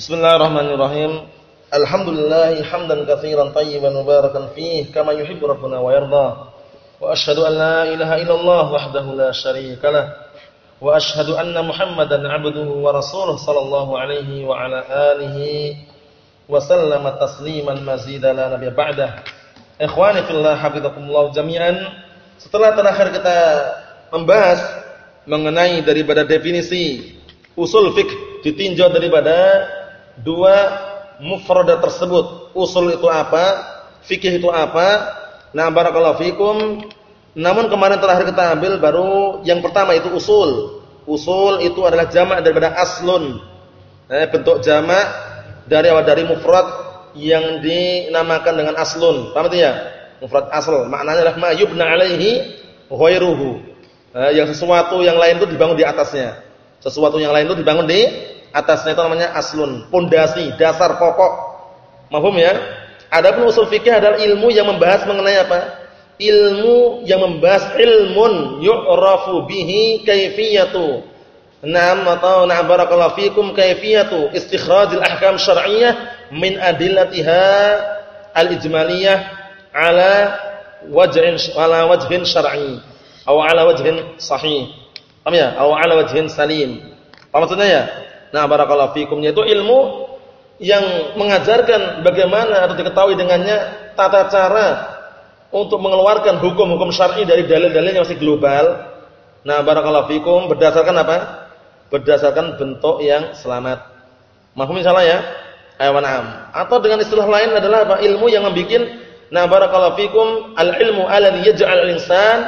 Bismillahirrahmanirrahim. Alhamdulillah hamdan katsiran tayyiban mubarakan fih kama yuhibbu rabbuna wa yarda. Wa asyhadu an la ilaha illallah wahdahu la syarika lah. Wa asyhadu anna Muhammadan 'abduhu wa rasuluh sallallahu alaihi wa ala alihi wa sallama tasliman mazida la nabiyya ba'dah. Ikhwani fillah hafizakumullah jami'an. Setelah terakhir kita membahas mengenai daripada definisi usul fikih ditinjau daripada dua mufradat tersebut. Usul itu apa? Fikih itu apa? Nah, barakallahu fikum. Namun kemarin terakhir kita ambil baru yang pertama itu usul. Usul itu adalah jamak daripada aslun. Eh, bentuk jamak dari awal dari mufrad yang dinamakan dengan aslun. Paham tidak ya? Mufrad asl maknanya adalah ma yubna alaihi ghairuhu. Eh, yang sesuatu yang lain itu dibangun di atasnya. Sesuatu yang lain itu dibangun di atasnya itu namanya aslun, pondasi, dasar pokok. Mahum ya? Adapun usul fikih adalah ilmu yang membahas mengenai apa? Ilmu yang membahas ilmun yu'rafu bihi kaifiyatu. Naam atau na'am barakallahu fikum kaifiyatu istikhrajil ahkam syar'iyyah min adillatiha al-ijmaliyah ala wajhin ala wajhin syar'i atau ala wajhin sahih. Paham ya? Atau ala wajhin salim. Apa maksudnya ya? Nah, barakallahu fikum yaitu ilmu yang mengajarkan bagaimana atau diketahui dengannya tata cara untuk mengeluarkan hukum-hukum syar'i dari dalil-dalil yang masih global. Nah, barakallahu fikum berdasarkan apa? Berdasarkan bentuk yang selamat. Mahfum insyaallah ya? Ayo na'am. Atau dengan istilah lain adalah apa? Ilmu yang membuat nah barakallahu fikum al-ilmu alladhi yaj'al al-insan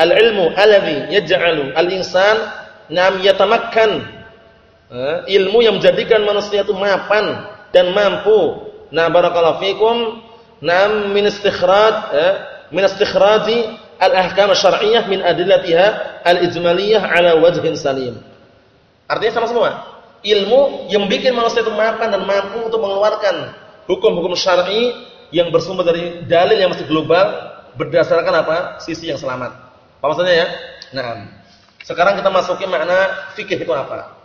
al-ilmu alladhi yaj'alu al-insan nam yatamakkan ilmu yang menjadikan manusia itu mapan dan mampu. Nah, barakallahu fikum, nam min istikhraj, eh, min al-ahkam syar'iyyah min adillatiha al-ijmaliyah ala wajhin salim. Artinya sama semua. Ilmu yang bikin manusia itu mapan dan mampu untuk mengeluarkan hukum-hukum syar'i yang bersumber dari dalil yang masih global berdasarkan apa? Sisi yang selamat. Apa maksudnya ya? Nah, sekarang kita masuki makna fikih itu apa?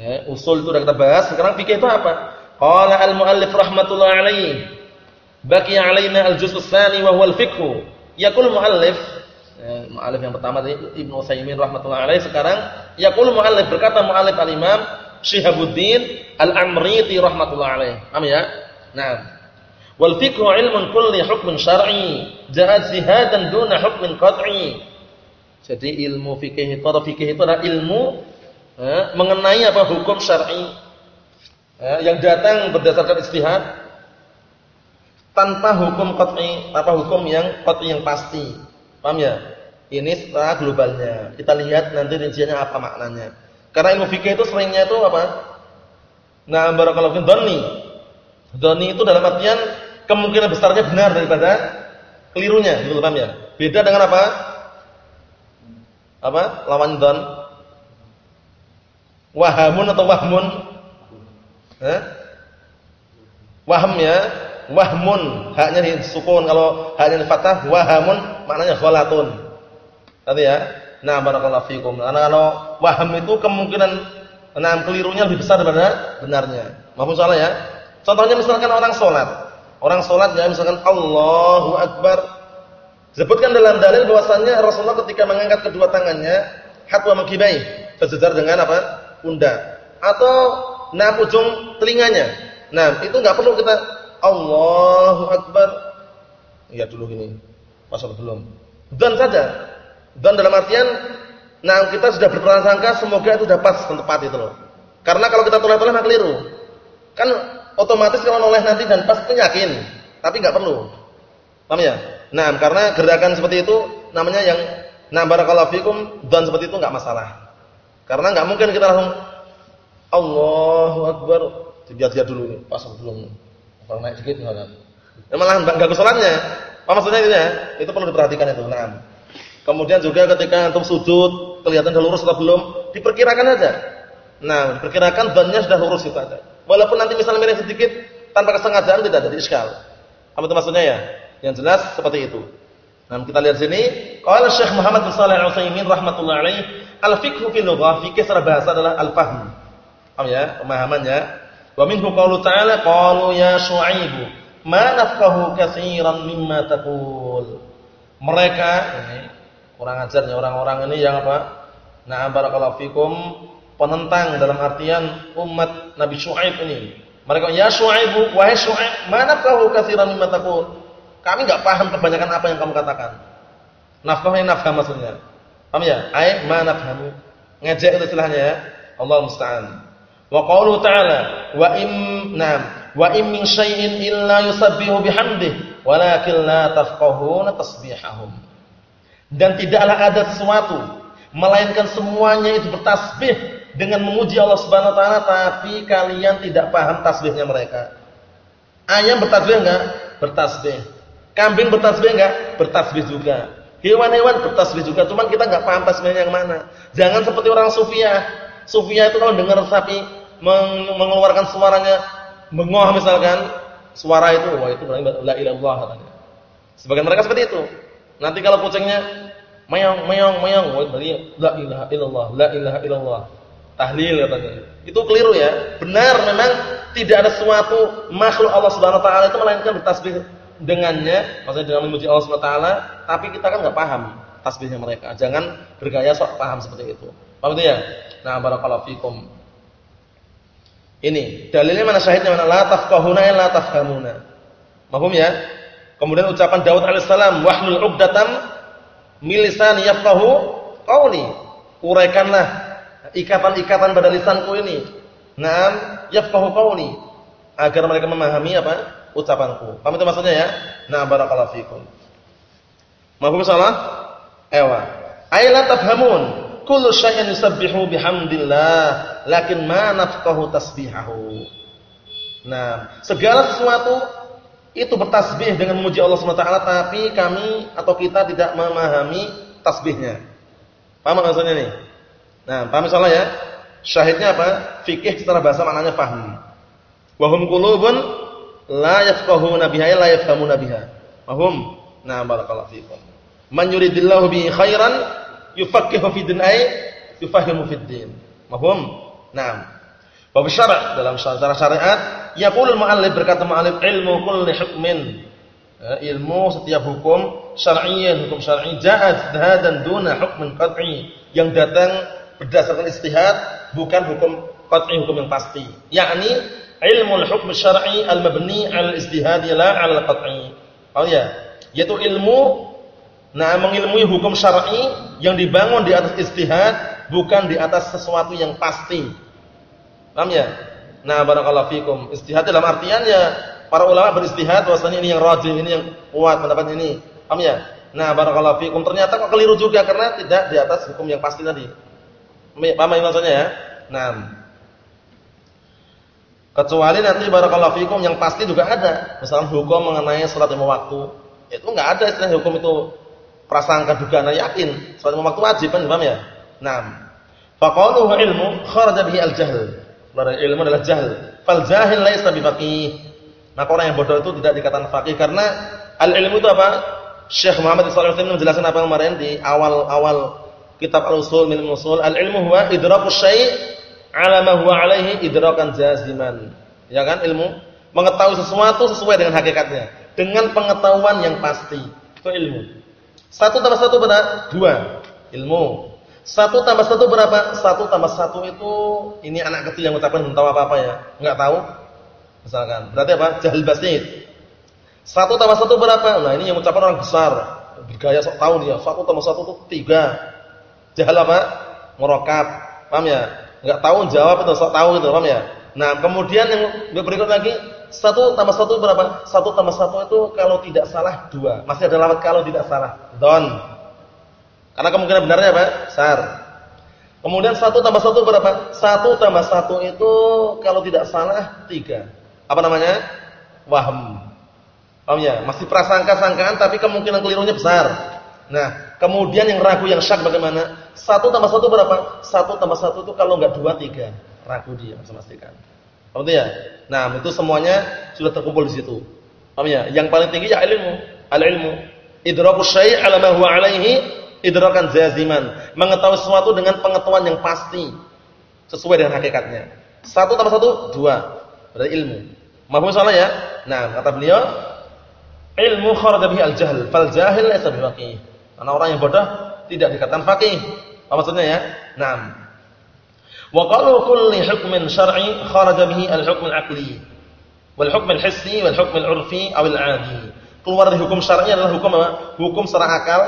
Ya, usul itu sudah kita bahas. Sekarang fikih itu apa? Qala al-muallif rahmatullah alaihi. Baqi alaina al-juz' tsani wa huwa al-fiqh. Yaqul muallif ya, muallif yang pertama tadi Ibnu Utsaimin rahmatullah alaihi sekarang yaqul muallif berkata muallif al-Imam Syihabuddin Al-Amriti rahmatullah alaihi. Paham ya? Nah. Wal fiqhu ilmun kulli hukmin syar'i, ja'a zihadan duna hukmin qat'i. Jadi ilmu fikih itu atau fikih itu adalah ilmu mengenai apa hukum syar'i eh, yang datang berdasarkan istihad tanpa hukum qat'i, tanpa hukum yang qat'i yang pasti. Paham ya? Ini setelah globalnya. Kita lihat nanti rinciannya apa maknanya. Karena ilmu fikih itu seringnya itu apa? Nah, barakallahu fiik dhanni. Dhanni itu dalam artian kemungkinan besarnya benar daripada kelirunya, gitu paham ya? Beda dengan apa? Apa? Lawan dhan Wahamun atau wahmun? Eh? Wahm ya, wahmun, haknya di sukun kalau haknya di fathah wahamun maknanya ghalatun. Tadi ya. Nah, barakallahu fikum. Karena kalau waham itu kemungkinan nah kelirunya lebih besar daripada benarnya. Mahfuz salah ya. Contohnya misalkan orang salat. Orang salat ya misalkan Allahu akbar. Sebutkan dalam dalil bahwasannya Rasulullah ketika mengangkat kedua tangannya hatwa makibai, sejajar dengan apa? Pundak atau nah ujung telinganya. Nah, itu nggak perlu kita Allahu Akbar. Iya dulu gini. Masa belum? Dan saja. Dan dalam artian nah kita sudah berprasangka semoga itu dapat tempat itu loh. Karena kalau kita toleh-toleh maka keliru. Kan otomatis kalau noleh nanti dan pas itu yakin, tapi nggak perlu. Paham ya? Nah, karena gerakan seperti itu namanya yang nah barakallahu fikum dan seperti itu nggak masalah. Karena nggak mungkin kita langsung Allahu Akbar dibiar-biar dulu pas belum kalau naik sedikit enggak. Ya malah salatnya. Apa maksudnya itu ya? Itu perlu diperhatikan itu. Nah. Kemudian juga ketika antum sujud kelihatan sudah lurus atau belum, diperkirakan aja. Nah, diperkirakan bannya sudah lurus itu aja. Walaupun nanti misalnya miring sedikit tanpa kesengajaan tidak ada iskal. Apa itu maksudnya ya? Yang jelas seperti itu. Nah, kita lihat sini, qala Syekh Muhammad bin Shalih Al-Utsaimin rahimatullah Al-fiqhu fil lughah, fikih secara bahasa adalah al-fahm. Paham ya? Pemahamannya. Wa minhu qaulu ta'ala qalu ya Syu'aib ma nafqahu katsiran mimma taqul. Mereka ini kurang ajarnya orang-orang ini yang apa? Nah, barakallahu fikum penentang dalam artian umat Nabi Syu'aib ini. Mereka ya Syu'aib, wahai Syu'aib, ma nafqahu katsiran mimma taqul. Kami enggak paham kebanyakan apa yang kamu katakan. Nafkahnya nafkah maksudnya. Paham ya? Ai ma nafhamu. Ngejek itu istilahnya ya. Allah musta'an. Wa qaulu ta'ala wa im nam wa im min syai'in illa yusabbihu bihamdihi walakin la tafqahuna tasbihahum. Dan tidaklah ada sesuatu melainkan semuanya itu bertasbih dengan memuji Allah Subhanahu wa taala tapi kalian tidak paham tasbihnya mereka. Ayam bertasbih enggak? Bertasbih. Kambing bertasbih enggak? Bertasbih juga. Hewan-hewan bertasbih juga, cuman kita enggak paham tasbihnya yang mana. Jangan seperti orang sufiah. Sufiah itu kalau dengar sapi mengeluarkan suaranya mengoh misalkan, suara itu wah itu berarti la ilaha illallah katanya. Sebagian mereka seperti itu. Nanti kalau kucingnya meong meong meong wah berarti la ilaha illallah, la ilaha illallah. Tahlil katanya. Itu keliru ya. Benar memang tidak ada suatu makhluk Allah Subhanahu wa taala itu melainkan bertasbih dengannya, maksudnya dengan memuji Allah taala, tapi kita kan enggak paham tasbihnya mereka. Jangan bergaya sok paham seperti itu. Paham itu ya? Nah, barakallahu fikum. Ini dalilnya mana syahidnya mana la tafqahuna la tafhamuna. Mahum ya? Kemudian ucapan Daud alaihissalam wahlul 'uqdatam milisan yafqahu qawli. Uraikanlah ikatan-ikatan pada lisanku ini. Naam yafqahu qawli agar mereka memahami apa? Ucapanku. Paham itu maksudnya ya? Nah, barakallahu fikum. Mahum salah? Ewa. Ayla tafhamun kullu syai'in yusabbihu bihamdillah lakin ma nafqahu tasbihahu. Nah, segala sesuatu itu bertasbih dengan memuji Allah SWT tapi kami atau kita tidak memahami tasbihnya. Paham maksudnya nih? Nah, paham salah ya? Syahidnya apa? Fikih secara bahasa maknanya paham. Wa hum qulubun la yafqahuna biha la yafhamuna biha. Paham? Nah, barakallahu fiikum. Man yuridillahu bi khairan yufaqihu fi din ay yufahimu fi din. Mahum? Naam. Bab syara' dalam syara syariat yaqulul muallif berkata muallif ilmu kulli hukmin ya, ilmu setiap hukum syar'iyyan hukum syar'i ja'a dan duna hukmin qat'i yang datang berdasarkan istihad bukan hukum qat'i hukum yang pasti yakni ilmu al-hukm syar'i al-mabni al-istihad la al-qat'i oh ya yaitu ilmu Nah, mengilmui hukum syar'i yang dibangun di atas istihad, bukan di atas sesuatu yang pasti. Paham ya? Nah, barakallahu fikum. Istihad dalam artian ya para ulama beristihad bahwasanya ini yang rajih, ini yang kuat pendapat ini. Paham ya? Nah, barakallahu fikum. Ternyata kok keliru juga karena tidak di atas hukum yang pasti tadi. Paham ya maksudnya ya? Nah, kecuali nanti barakallahu fikum yang pasti juga ada. Misalnya hukum mengenai salat lima waktu. Itu enggak ada istilah hukum itu. Prasangka dugaan yakin. Salat lima waktu wajib kan paham ya? Nah faqaluhu ilmu kharaja bihi al-jahl. Ilmu adalah jahl. Fal jahil laisa bifaqih. Maka orang yang bodoh itu tidak dikatakan faqih. Karena al-ilmu itu apa? Syekh Muhammad sallallahu alaihi wasallam menjelaskan apa kemarin di awal-awal kitab al-usul min usul al-ilmu huwa idraku syai' ala huwa alaihi idrakan jaziman ya kan ilmu mengetahui sesuatu sesuai dengan hakikatnya dengan pengetahuan yang pasti itu ilmu satu tambah satu berapa? Dua. Ilmu. Satu tambah satu berapa? Satu tambah satu itu ini anak kecil yang mengucapkan belum tahu apa-apa ya. Enggak tahu. Misalkan. Berarti apa? Jahil basit. Satu tambah satu berapa? Nah ini yang mengucapkan orang besar. Bergaya sok tahu dia. Satu tambah satu itu tiga. Jahil apa? Merokap. Paham ya? Enggak tahu jawab itu sok tahu gitu. Paham ya? Nah kemudian yang berikut lagi satu tambah satu berapa? Satu tambah satu itu kalau tidak salah dua. Masih ada lawat kalau tidak salah. Don. Karena kemungkinan benarnya apa? Sar. Kemudian satu tambah satu berapa? Satu tambah satu itu kalau tidak salah tiga. Apa namanya? Wahm. Paham ya? Masih prasangka-sangkaan tapi kemungkinan kelirunya besar. Nah, kemudian yang ragu yang syak bagaimana? Satu tambah satu berapa? Satu tambah satu itu kalau enggak dua tiga. Ragu dia, bisa memastikan. Paham ya? Nah, itu semuanya sudah terkumpul di situ. Paham ya? Yang paling tinggi ya ilmu, al-ilmu. Idraku syai' 'ala ma huwa 'alaihi idrakan jaziman. Mengetahui sesuatu dengan pengetahuan yang pasti sesuai dengan hakikatnya. Satu tambah satu, dua. Dari ilmu. Mahfum salah ya? Nah, kata beliau, ilmu kharaja al-jahl, fal jahil laysa biwaqih. Karena orang yang bodoh tidak dikatakan faqih. Apa maksudnya ya? Naam. Wa qalu kulli hukmin syar'i kharaja bihi al-hukm al-aqli wal hukm al-hissi wal hukm al-'urfi aw al-'adi. Keluar dari hukum syar'i adalah hukum apa? Hukum secara akal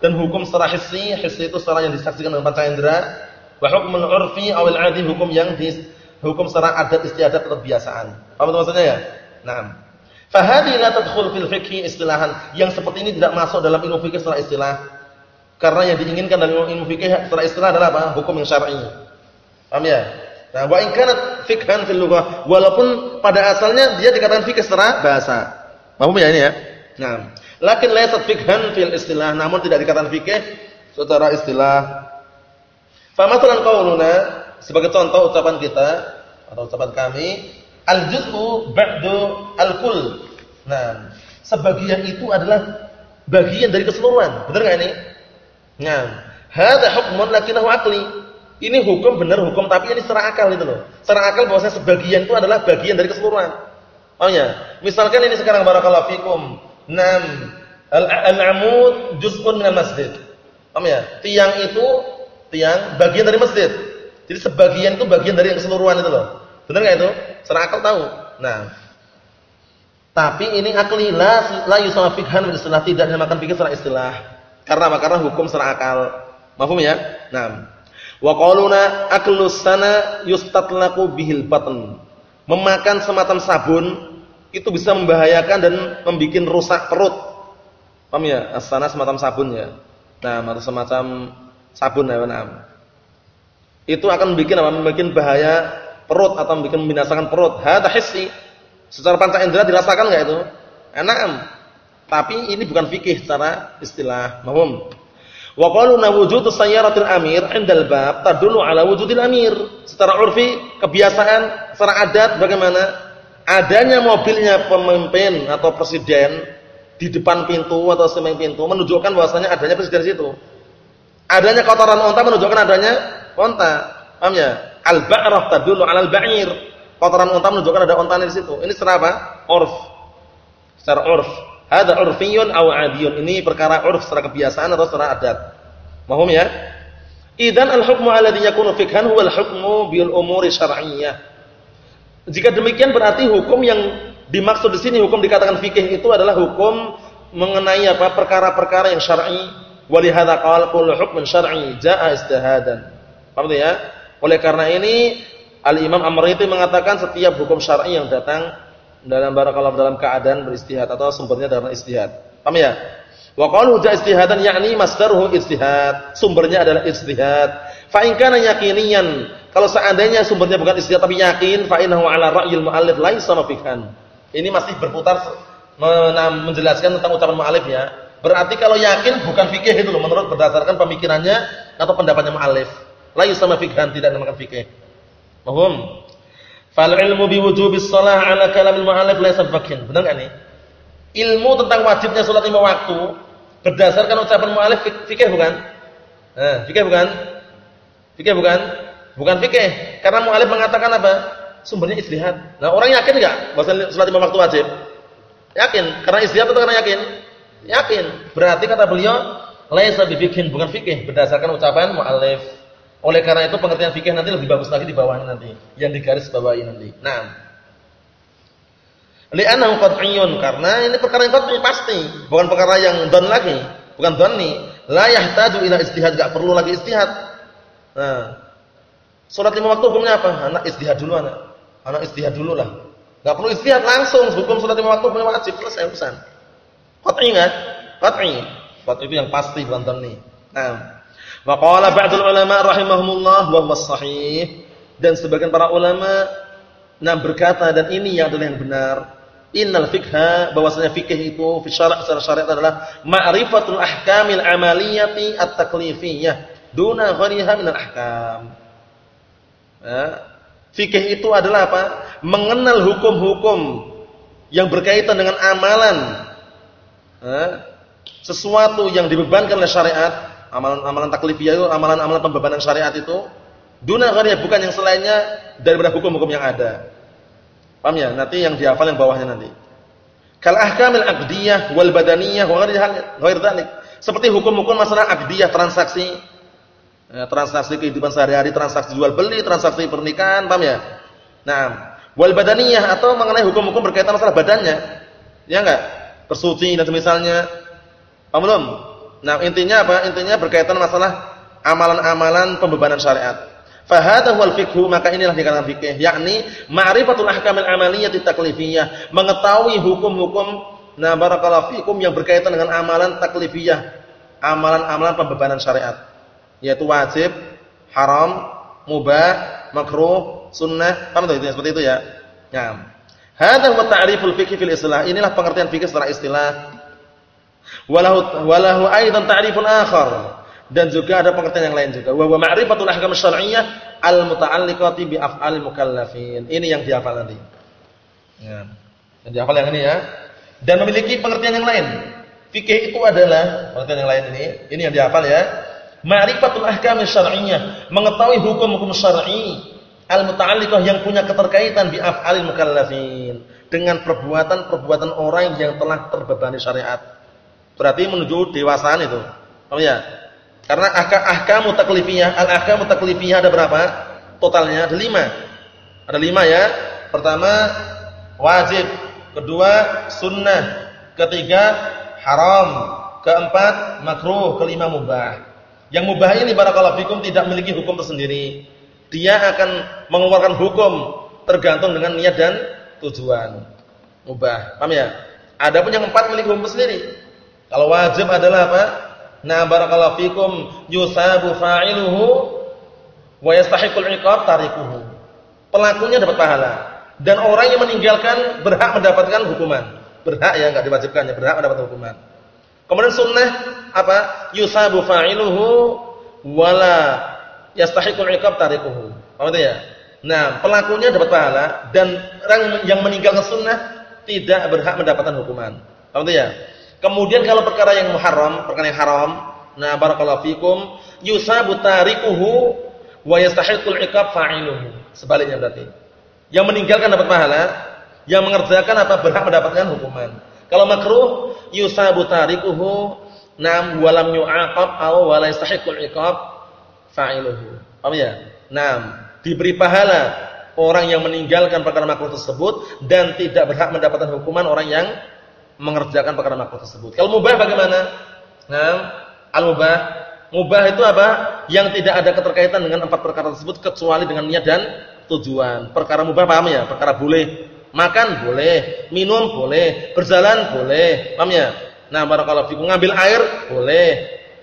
dan hukum secara hissi. Hissi itu secara yang disaksikan dengan panca indera. Wa hukm al-'urfi aw al-'adi hukum yang di hukum secara adat istiadat atau kebiasaan. Apa maksudnya ya? Naam. Fahadi la tadkhul fil fikhi istilahan. Yang seperti ini tidak masuk dalam ilmu fikih secara istilah. Karena yang diinginkan dalam ilmu fikih secara istilah adalah apa? Hukum yang syar'i. Paham ya? Nah, wa in kanat fikhan fil lughah, walaupun pada asalnya dia dikatakan fikih secara bahasa. Paham ya ini ya? Nah, lakin laysat fikhan fil istilah, namun tidak dikatakan fikih secara istilah. Famatulan qauluna sebagai contoh ucapan kita atau ucapan kami Al-juz'u ba'du al-kull. Nah, sebagian itu adalah bagian dari keseluruhan. Benar enggak ini? Nah, hadza hukmun lakinahu aqli. Ini hukum benar hukum tapi ini secara akal itu loh. Secara akal bahwasanya sebagian itu adalah bagian dari keseluruhan. Oh ya, misalkan ini sekarang barakallahu fikum. Nam al-amud juz'un min masjid. Paham ya? Tiang itu tiang bagian dari masjid. Jadi sebagian itu bagian dari keseluruhan itu loh. Benar enggak itu? Secara akal tahu. Nah, tapi ini akli la la yusama fikhan istilah tidak dinamakan fikih secara istilah. Karena apa? Karena hukum secara akal. Ya? Nah. Wa qauluna aklus sana yustatlaqu bihil batn. Memakan semacam sabun itu bisa membahayakan dan membuat rusak perut. Paham ya? Asana semacam sabun ya. Nah, atau semacam sabun ya, nah. Itu akan membuat apa? Membuat bahaya perut atau bikin membinasakan perut. Hadza hissi. Secara panca indera dirasakan enggak itu? Enam. Tapi ini bukan fikih secara istilah. Mahum. Wa qalu wujudu sayyaratil amir 'indal bab tadullu ala wujudil amir. Secara urfi, kebiasaan, secara adat bagaimana? Adanya mobilnya pemimpin atau presiden di depan pintu atau samping pintu menunjukkan bahwasanya adanya presiden situ. Adanya kotoran unta menunjukkan adanya unta. Paham ya? Al-ba'rah tadullu 'alal ba'ir. Kotoran unta menunjukkan ada unta di situ. Ini secara apa? Urf. Secara urf. Hadza urfiyun aw 'adiyun. Ini perkara urf secara kebiasaan atau secara adat. Mahum ya? Idan al-hukmu alladhi yakunu fikhan huwa al-hukmu bil umuri syar'iyyah. Jika demikian berarti hukum yang dimaksud di sini hukum dikatakan fikih itu adalah hukum mengenai apa perkara-perkara yang syar'i. Walihada qala kullu hukmin syar'i jaa istihadan. Paham ya? Oleh karena ini Al-Imam Amriti mengatakan setiap hukum syar'i yang datang dalam barakallahu dalam keadaan beristihad atau sumbernya dari istihad. Paham ya? Wa qalu ja istihadan yakni masdaruhu istihad. Sumbernya adalah istihad. Fa in kana yaqiniyan, kalau seandainya sumbernya bukan istihad tapi yakin, fa innahu ala ra'yil muallif laisa mafikan. Ini masih berputar menjelaskan tentang ucapan muallif ya. Berarti kalau yakin bukan fikih itu loh menurut berdasarkan pemikirannya atau pendapatnya muallif. La yusama fikhan tidak dinamakan fikih. Paham? Fal ilmu bi wujubis shalah ala kalamil mu'allif laysa fikhin. Benar enggak nih? Ilmu tentang wajibnya salat lima waktu berdasarkan ucapan mu'allif fikih bukan? Nah, fikih bukan? Fikih bukan? Bukan fikih. Karena mu'allif mengatakan apa? Sumbernya istihad. Nah, orang yakin enggak bahwa salat lima waktu wajib? Yakin. Karena istihad atau karena yakin? Yakin. Berarti kata beliau laisa bifikhin bukan fikih berdasarkan ucapan mu'allif. Oleh karena itu pengertian fikih nanti lebih bagus lagi di bawahnya nanti, yang digaris bawahi nanti. Nah, li'annahu qat'iyyun karena ini perkara yang qat'i pasti, bukan perkara yang don lagi, bukan dhanni. La yahtaju ila istihad, enggak perlu lagi istihad. Nah, salat lima waktu hukumnya apa? Anak istihad dulu anak. Anak istihad dulu lah. Enggak perlu istihad langsung hukum salat lima waktu hukumnya wajib selesai urusan. Qat'i enggak? Qat'i. Qat'i itu yang pasti bukan dhanni. Nah, Wa qala ba'dul ulama rahimahumullah wa huwa sahih dan sebagian para ulama nah berkata dan ini yang adalah yang benar. Innal fikha bahwasanya fikih itu fi syara' secara syariat adalah ma'rifatul ahkamil amaliyati at-taklifiyah duna ghariha min al-ahkam. Ya. Fikih itu adalah apa? Mengenal hukum-hukum yang berkaitan dengan amalan. Ya. Sesuatu yang dibebankan oleh syariat amalan-amalan taklifiyah itu amalan-amalan pembebanan syariat itu duna ghariyah bukan yang selainnya daripada hukum-hukum yang ada. Paham ya? Nanti yang dihafal yang bawahnya nanti. Kal ahkamil aqdiyah wal badaniyah wa dzalik. Seperti hukum-hukum masalah aqdiyah transaksi ya, transaksi kehidupan sehari-hari, transaksi jual beli, transaksi pernikahan, paham ya? Nah, wal badaniyah atau mengenai hukum-hukum berkaitan masalah badannya. Ya enggak? Bersuci dan semisalnya. Paham belum? Nah, intinya apa? Intinya berkaitan masalah amalan-amalan pembebanan syariat. Fahada wal fikhu maka inilah dikatakan fikih yakni ma'rifatul ahkamil amaliyah taklifiyah mengetahui hukum-hukum nah barakallahu fikum yang berkaitan dengan amalan taklifiyah amalan-amalan pembebanan syariat yaitu wajib haram mubah makruh sunnah paham itu seperti itu ya. Nah hadha huwa ta'riful fiqh fil istilah. Inilah pengertian fikih secara istilah walahu walahu aidan ta'rifun akhar dan juga ada pengertian yang lain juga. Wa ma'rifatul ahkam syar'iyyah al-muta'alliqati bi af'alil mukallafin. Ini yang dihafal nanti. Ya. Yang dihafal yang ini ya. Dan memiliki pengertian yang lain. Fikih itu adalah pengertian yang lain ini. Ini yang dihafal ya. Ma'rifatul ahkam syar'iyyah, mengetahui hukum-hukum syar'i al-muta'alliqah yang punya keterkaitan bi af'alil mukallafin dengan perbuatan-perbuatan orang yang telah terbebani syariat. Berarti menuju dewasaan itu. Oh ya? Karena ahkamu taklifiyah, al-ahkamu taklifiyah ada berapa? Totalnya ada lima. Ada lima ya. Pertama wajib, kedua sunnah, ketiga haram, keempat makruh, kelima mubah. Yang mubah ini barakallahu fikum tidak memiliki hukum tersendiri. Dia akan mengeluarkan hukum tergantung dengan niat dan tujuan. Mubah. Paham ya? Ada pun yang empat memiliki hukum sendiri. Kalau wajib adalah apa? Nah barakallahu fikum yusabu fa'iluhu wa yastahiqul iqab tarikuhu. Pelakunya dapat pahala dan orang yang meninggalkan berhak mendapatkan hukuman. Berhak ya enggak diwajibkan ya, berhak mendapatkan hukuman. Kemudian sunnah apa? Yusabu fa'iluhu wala yastahiqul iqab tarikuhu. Paham itu ya? Nah, pelakunya dapat pahala dan orang yang meninggalkan sunnah tidak berhak mendapatkan hukuman. Paham itu ya? Kemudian kalau perkara yang muharram, perkara yang haram, nah barakallahu fikum, yusabu tarikuhu wa yastahiqul iqab fa'iluhu. Sebaliknya berarti. Yang meninggalkan dapat pahala, yang mengerjakan apa berhak mendapatkan hukuman. Kalau makruh, yusabu tarikuhu nam walam yu'aqab aw wala yastahiqul iqab fa'iluhu. Paham ya? Nam, diberi pahala orang yang meninggalkan perkara makruh tersebut dan tidak berhak mendapatkan hukuman orang yang mengerjakan perkara makruh tersebut. Kalau mubah bagaimana? Nah, al-mubah, mubah itu apa? Yang tidak ada keterkaitan dengan empat perkara tersebut kecuali dengan niat dan tujuan. Perkara mubah paham ya? Perkara boleh makan boleh, minum boleh, berjalan boleh. Paham ya? Nah, barakallahu fikum ngambil air boleh.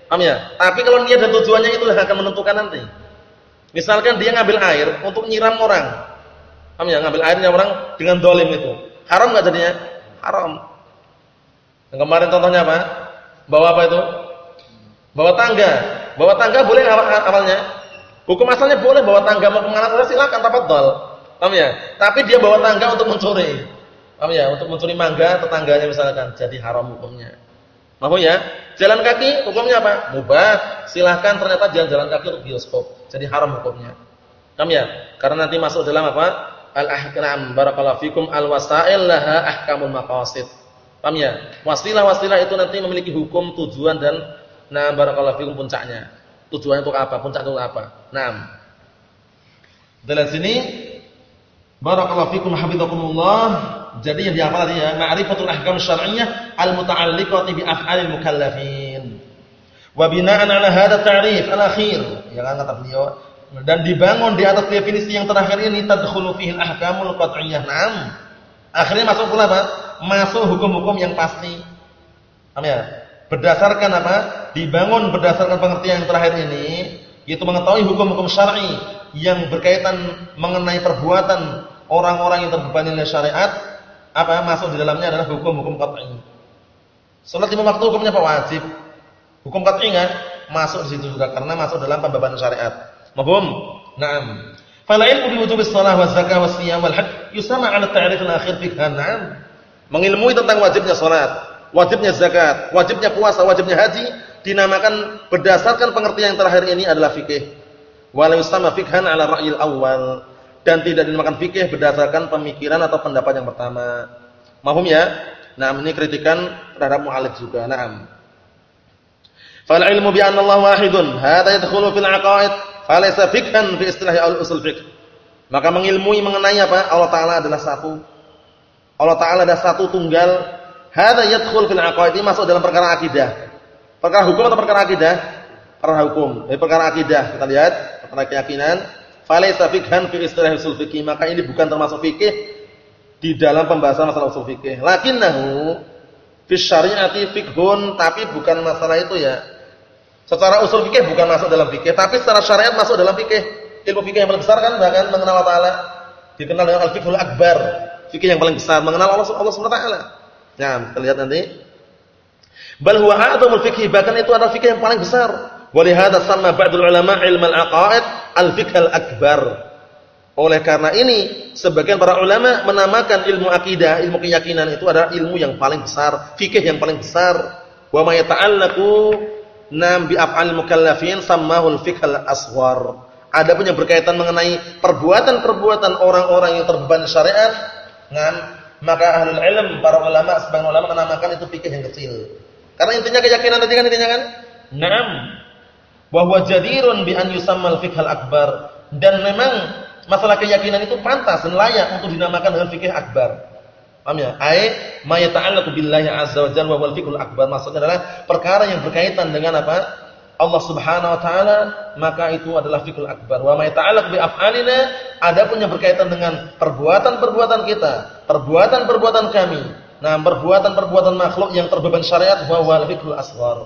Paham ya? Tapi kalau niat dan tujuannya itu yang akan menentukan nanti. Misalkan dia ngambil air untuk nyiram orang. Paham ya? Ngambil airnya orang dengan dolim itu. Haram enggak jadinya? Haram. Yang kemarin contohnya apa? Bawa apa itu? Bawa tangga. Bawa tangga boleh awalnya? Hukum asalnya boleh bawa tangga mau ke mana saja silakan tafadhol. Paham ya? Tapi dia bawa tangga untuk mencuri. Paham ya? Untuk mencuri mangga tetangganya misalkan. Jadi haram hukumnya. Mau ya? Jalan kaki hukumnya apa? Mubah. Silahkan ternyata jalan-jalan kaki untuk bioskop. Jadi haram hukumnya. Paham ya? Karena nanti masuk dalam apa? Al-ahkam barakallahu fikum al-wasail laha ahkamul maqasid. Paham ya? Wasilah-wasilah itu nanti memiliki hukum, tujuan dan nah barakallahu fikum puncaknya. Tujuannya untuk apa? Puncak untuk apa? Naam. Dalam sini barakallahu fikum hafizakumullah. Jadi yang dihafal tadi ya, ma'rifatul ahkam syar'iyyah al-muta'alliqati bi af'alil mukallafin. Wa bina'an 'ala hadha ta'rif al-akhir, ya kan kata beliau, dan dibangun di atas definisi yang terakhir ini tadkhulu fihi al-ahkamul qat'iyyah. Naam. Akhirnya masuk pula apa? Masuk hukum-hukum yang pasti. Paham ya? Berdasarkan apa? Dibangun berdasarkan pengertian yang terakhir ini, yaitu mengetahui hukum-hukum syar'i yang berkaitan mengenai perbuatan orang-orang yang terbebani oleh syariat, apa masuk di dalamnya adalah hukum-hukum qat'i. Salat lima waktu hukumnya apa? Wajib. Hukum qat'i kan? Masuk di situ juga karena masuk dalam pembebanan syariat. Mahum? Naam. Fala ilmu bi wujubis shalah wa zakah wa siyam wal hajj yusama 'ala ta'rif al-akhir fikhan. Naam. Mengilmui tentang wajibnya salat, wajibnya zakat, wajibnya puasa, wajibnya haji dinamakan berdasarkan pengertian yang terakhir ini adalah fikih. Wala yusama fikhan 'ala ra'yil awal. dan tidak dinamakan fikih berdasarkan pemikiran atau pendapat yang pertama. Mahum ya? Nah, ini kritikan terhadap mu'alif juga. Naam. Fal ilmu bi anna Allah wahidun, hadza yadkhulu fil aqaid, falaysa fikhan fi istilah al-usul fiqh. Maka mengilmui mengenai apa? Allah taala adalah satu. Allah taala adalah satu tunggal. Hadza yadkhul fil aqaid, ini masuk dalam perkara akidah. Perkara hukum atau perkara akidah? Perkara hukum. Jadi perkara akidah, kita lihat, perkara keyakinan Falaisa fikhan fi istilah usul fikih, maka ini bukan termasuk fikih di dalam pembahasan masalah usul fikih. Lakinnahu fi syari'ati fikhun, tapi bukan masalah itu ya. Secara usul fikih bukan masuk dalam fikih, tapi secara syariat masuk dalam fikih. Ilmu fikih yang paling besar kan bahkan mengenal Allah Taala dikenal dengan al-fiqhul akbar, fikih yang paling besar mengenal Allah, Allah Subhanahu taala. Nah, kita lihat nanti. Bal huwa a'dhamul fikih, bahkan itu adalah fikih yang paling besar. Walihada sama ba'dul ulama ilmu al-aqaid al-fiqh al-akbar. Oleh karena ini, sebagian para ulama menamakan ilmu akidah, ilmu keyakinan itu adalah ilmu yang paling besar, fikih yang paling besar. Wa ma yata'allaqu nam bi af'al mukallafin sammahu al-fiqh al-asghar. Ada pun yang berkaitan mengenai perbuatan-perbuatan orang-orang yang terbeban syariat, ngam, maka ahlul ilm, para ulama, sebagian ulama menamakan itu fikih yang kecil. Karena intinya keyakinan tadi kan intinya kan? Naam, bahwa jadirun bi an yusammal fiqhal akbar dan memang masalah keyakinan itu pantas dan layak untuk dinamakan dengan fikih akbar. Paham ya? Ai ma yata'allaqu billahi azza wa jalla wal fiqhul akbar. Maksudnya adalah perkara yang berkaitan dengan apa? Allah Subhanahu wa taala, maka itu adalah fikul akbar. Wa ma yata'allaq bi af'alina, adapun yang berkaitan dengan perbuatan-perbuatan kita, perbuatan-perbuatan kami. Nah, perbuatan-perbuatan makhluk yang terbeban syariat wa wal fiqhul asghar.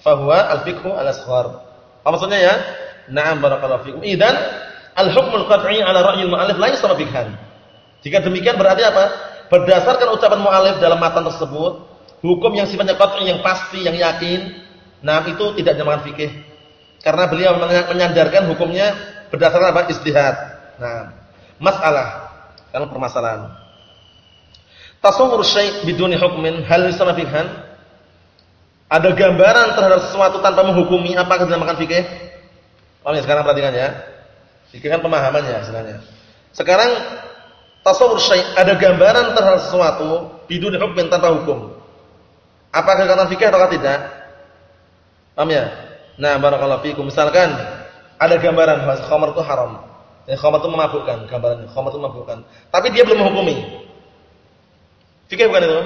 Fa huwa al fiqhu al asghar. Apa maksudnya ya? Na'am barakallahu fikum. Idan al-hukmul qat'i ala ra'yil mu'allif la yasma bikhan. Jika demikian berarti apa? Berdasarkan ucapan mu'allif dalam matan tersebut, hukum yang sifatnya qat'i yang pasti, yang yakin, nah itu tidak dinamakan fikih. Karena beliau menyandarkan hukumnya berdasarkan apa? Istihad. Nah, masalah dalam permasalahan. Tasawwur syai' biduni hukmin hal yusma fikhan? Ada gambaran terhadap sesuatu tanpa menghukumi apakah dinamakan fikih? Paham ya sekarang perhatikan ya. Fikih kan pemahamannya sebenarnya. Sekarang tasawur syai' ada gambaran terhadap sesuatu bidun hukmin tanpa hukum. Apakah kata fikih atau tidak? Paham ya? Nah, barakallahu fikum. Misalkan ada gambaran bahwa khamar itu haram. Ya, khamar itu memabukkan, gambarannya. Khamar itu memabukkan. Tapi dia belum menghukumi. Fikih bukan itu?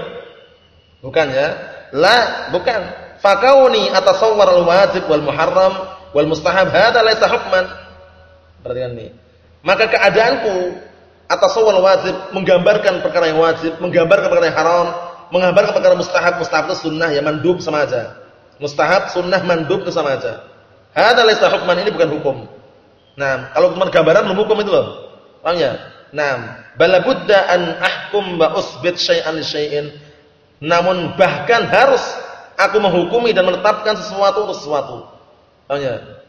Bukan ya. La, bukan. Fakauni atasawwar al-wajib wal muharram wal mustahab hadza laysa hukman. Perhatikan ini. Maka keadaanku atasawwar wajib menggambarkan perkara yang wajib, menggambarkan perkara yang haram, menggambarkan perkara mustahab, mustahab itu sunnah ya mandub sama aja. Mustahab, sunnah, mandub itu sama aja. Hadza laysa hukman ini bukan hukum. Nah, kalau cuma gambaran belum hukum itu loh. Paham ya? Nah, balabudda an ahkum wa usbit syai'an li syai'in namun bahkan harus aku menghukumi dan menetapkan sesuatu untuk sesuatu. Tanya.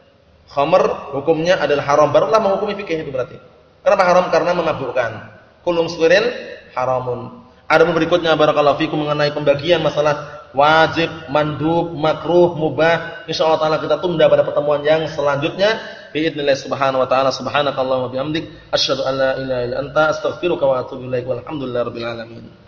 Khamr hukumnya adalah haram barulah menghukumi fikih itu berarti. Kenapa haram? Karena memabukkan. Kulum surin haramun. Ada berikutnya barakallahu fikum mengenai pembagian masalah wajib, mandub, makruh, mubah. Insyaallah taala kita tunda pada pertemuan yang selanjutnya. Biidznillah subhanahu wa taala subhanakallahumma bihamdik asyhadu an la ilaha illa anta astaghfiruka wa atubu ilaik walhamdulillahirabbil alamin.